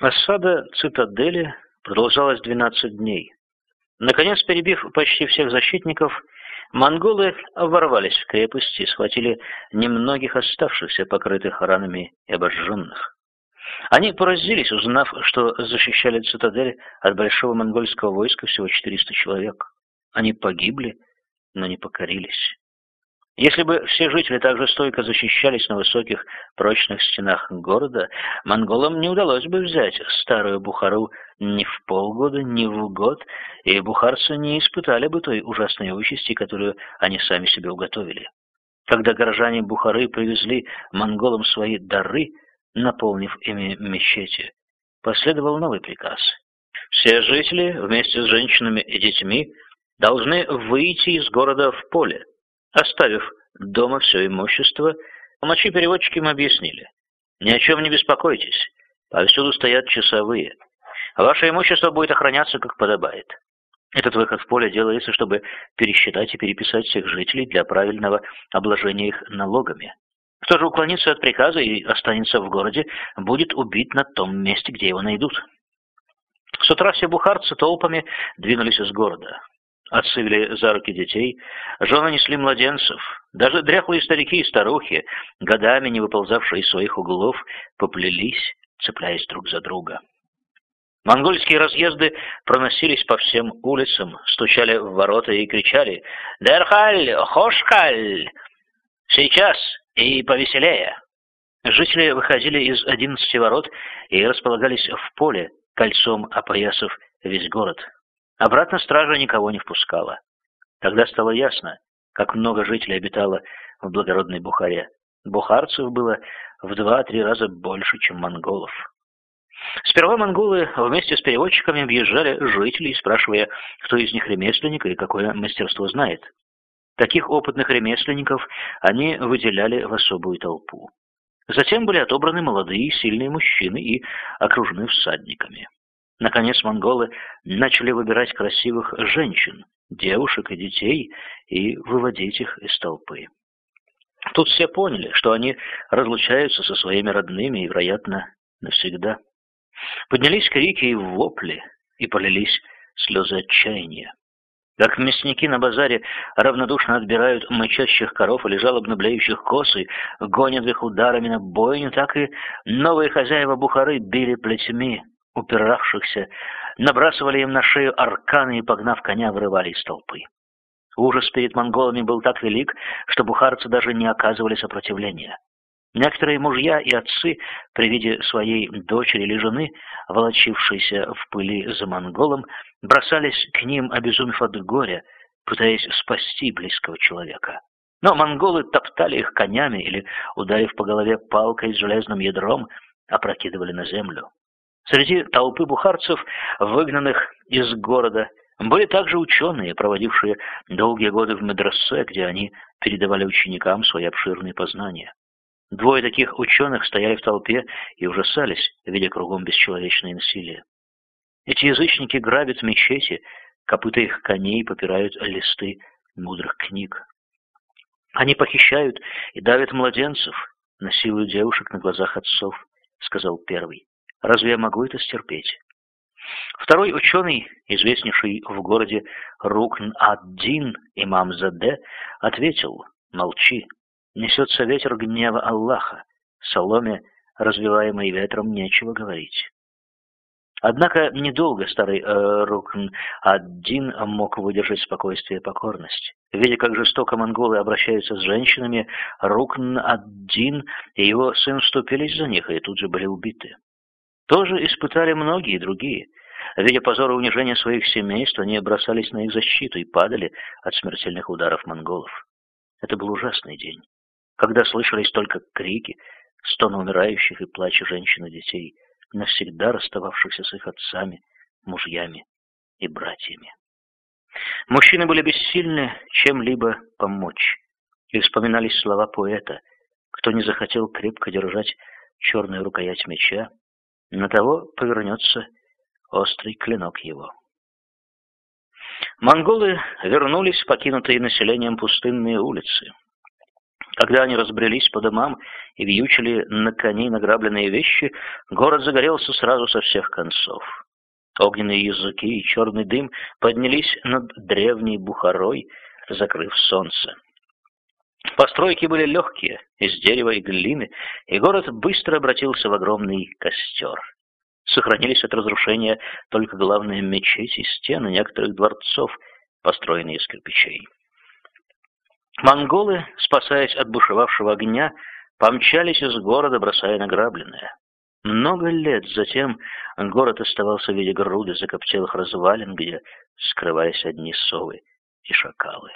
Осада цитадели продолжалась 12 дней. Наконец, перебив почти всех защитников, монголы ворвались в крепость и схватили немногих оставшихся, покрытых ранами и обожженных. Они поразились, узнав, что защищали цитадель от большого монгольского войска всего 400 человек. Они погибли, но не покорились. Если бы все жители также стойко защищались на высоких прочных стенах города, монголам не удалось бы взять старую Бухару ни в полгода, ни в год, и бухарцы не испытали бы той ужасной участи, которую они сами себе уготовили. Когда горожане Бухары привезли монголам свои дары, наполнив ими мечети, последовал новый приказ. Все жители вместе с женщинами и детьми должны выйти из города в поле, Оставив дома все имущество, ночи переводчики им объяснили. Ни о чем не беспокойтесь, повсюду стоят часовые. Ваше имущество будет охраняться, как подобает. Этот выход в поле делается, чтобы пересчитать и переписать всех жителей для правильного обложения их налогами. Кто же уклонится от приказа и останется в городе, будет убит на том месте, где его найдут. С утра все бухарцы толпами двинулись из города. Отцы вели за руки детей, жены несли младенцев. Даже дряхлые старики и старухи, годами не выползавшие из своих углов, поплелись, цепляясь друг за друга. Монгольские разъезды проносились по всем улицам, стучали в ворота и кричали «Дерхаль! Хошкаль! Сейчас! И повеселее!» Жители выходили из одиннадцати ворот и располагались в поле, кольцом опоясав весь город. Обратно стража никого не впускала. Тогда стало ясно, как много жителей обитало в благородной Бухаре. Бухарцев было в два-три раза больше, чем монголов. Сперва монголы вместе с переводчиками объезжали жителей, спрашивая, кто из них ремесленник и какое мастерство знает. Таких опытных ремесленников они выделяли в особую толпу. Затем были отобраны молодые сильные мужчины и окружены всадниками. Наконец монголы начали выбирать красивых женщин, девушек и детей и выводить их из толпы. Тут все поняли, что они разлучаются со своими родными и, вероятно, навсегда. Поднялись крики и вопли, и полились слезы отчаяния. Как мясники на базаре равнодушно отбирают мычащих коров или жалобно блеющих коз и гонят их ударами на бойню, так и новые хозяева Бухары били плетьми, упиравшихся, набрасывали им на шею арканы и, погнав коня, вырывали из толпы. Ужас перед монголами был так велик, что бухарцы даже не оказывали сопротивления. Некоторые мужья и отцы при виде своей дочери или жены, волочившейся в пыли за монголом, бросались к ним, обезумев от горя, пытаясь спасти близкого человека. Но монголы топтали их конями или, ударив по голове палкой с железным ядром, опрокидывали на землю. Среди толпы бухарцев, выгнанных из города, были также ученые, проводившие долгие годы в медресе, где они передавали ученикам свои обширные познания. Двое таких ученых стояли в толпе и ужасались, видя кругом бесчеловечное насилие. Эти язычники грабят мечети, копыта их коней попирают листы мудрых книг. Они похищают и давят младенцев, насилуют девушек на глазах отцов, сказал первый. Разве я могу это стерпеть? Второй ученый, известнейший в городе Рукн-ад-Дин, имам Заде, ответил, молчи, несется ветер гнева Аллаха, соломе, развиваемой ветром, нечего говорить. Однако недолго старый э, Рукн-ад-Дин мог выдержать спокойствие и покорность. Видя, как жестоко монголы обращаются с женщинами, Рукн-ад-Дин и его сын вступились за них и тут же были убиты. Тоже испытали многие другие. Видя позор и унижение своих семейств, они бросались на их защиту и падали от смертельных ударов монголов. Это был ужасный день, когда слышались только крики, стоны умирающих и плач женщин и детей, навсегда расстававшихся с их отцами, мужьями и братьями. Мужчины были бессильны чем-либо помочь, и вспоминались слова поэта, кто не захотел крепко держать черную рукоять меча, на того повернется острый клинок его. Монголы вернулись в покинутые населением пустынные улицы. Когда они разбрелись по домам и вьючили на коней награбленные вещи, город загорелся сразу со всех концов. Огненные языки и черный дым поднялись над древней Бухарой, закрыв солнце. Постройки были легкие, из дерева и глины, и город быстро обратился в огромный костер. Сохранились от разрушения только главные мечети и стены некоторых дворцов, построенные из кирпичей. Монголы, спасаясь от бушевавшего огня, помчались из города, бросая награбленное. Много лет затем город оставался в виде груды закоптелых развалин, где скрывались одни совы и шакалы.